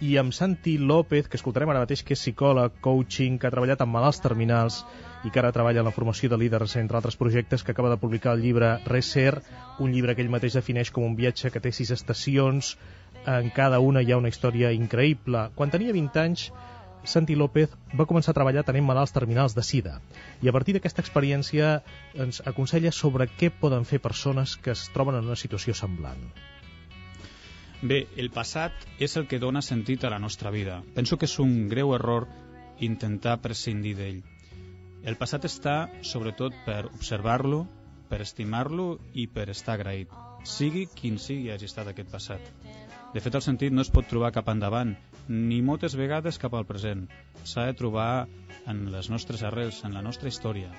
i amb Santi López, que escoltarem ara mateix, que és psicòleg, coaching, que ha treballat amb malalts terminals i que ara treballa en la formació de líders, entre altres projectes, que acaba de publicar el llibre Reser, un llibre que ell mateix defineix com un viatge que té sis estacions, en cada una hi ha una història increïble. Quan tenia 20 anys, Santi López va començar a treballar tenint malalts terminals de sida i a partir d'aquesta experiència ens aconsella sobre què poden fer persones que es troben en una situació semblant. Bé, el passat és el que dona sentit a la nostra vida. Penso que és un greu error intentar prescindir d'ell. El passat està, sobretot, per observar-lo, per estimar-lo i per estar agraït, sigui quin sigui hagi estat aquest passat. De fet, el sentit no es pot trobar cap endavant, ni moltes vegades cap al present. S'ha de trobar en les nostres arrels, en la nostra història.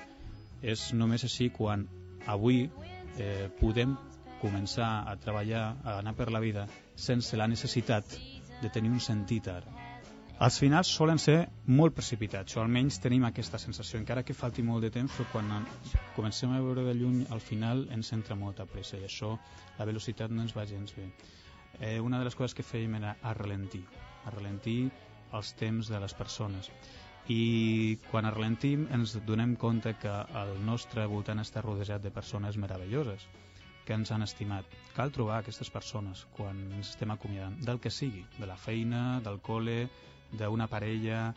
És només així quan avui eh, podem començar a treballar, a anar per la vida, sense la necessitat de tenir un sentit ara. Els finals solen ser molt precipitats, o almenys tenim aquesta sensació, encara que falti molt de temps, però quan comencem a veure de lluny, al final ens entra molta pressa, i això, la velocitat no ens va gens bé eh, una de les coses que fèiem era ralentir, ralentir els temps de les persones. I quan ralentim ens donem compte que el nostre voltant està rodejat de persones meravelloses que ens han estimat. Cal trobar aquestes persones quan ens estem acomiadant, del que sigui, de la feina, del col·le, d'una parella,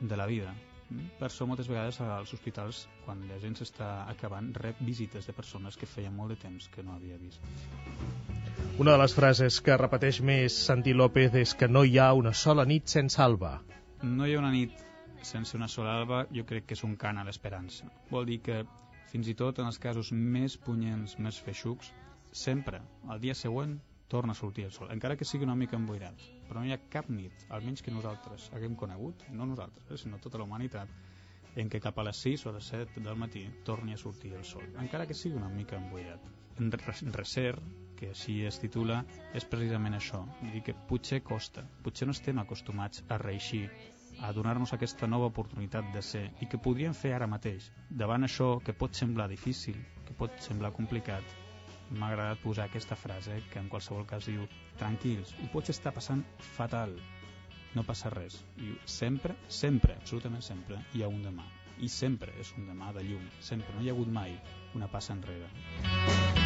de la vida. Per això moltes vegades als hospitals, quan la gent s'està acabant, rep visites de persones que feia molt de temps que no havia vist. Una de les frases que repeteix més Santi López és que no hi ha una sola nit sense alba. No hi ha una nit sense una sola alba, jo crec que és un cant a l'esperança. Vol dir que, fins i tot en els casos més punyents, més feixucs, sempre, al dia següent, torna a sortir el sol, encara que sigui una mica emboirat. Però no hi ha cap nit, almenys que nosaltres haguem conegut, no nosaltres, sinó tota la humanitat, en què cap a les 6 o les 7 del matí torni a sortir el sol, encara que sigui una mica emboirat. En recer, que així es titula, és precisament això. Dir que potser costa, potser no estem acostumats a reeixir, a donar-nos aquesta nova oportunitat de ser i que podríem fer ara mateix. Davant això que pot semblar difícil, que pot semblar complicat, m'ha agradat posar aquesta frase que en qualsevol cas diu tranquils, ho pots estar passant fatal, no passa res. I sempre, sempre, absolutament sempre, hi ha un demà. I sempre és un demà de llum. Sempre, no hi ha hagut mai una passa enrere.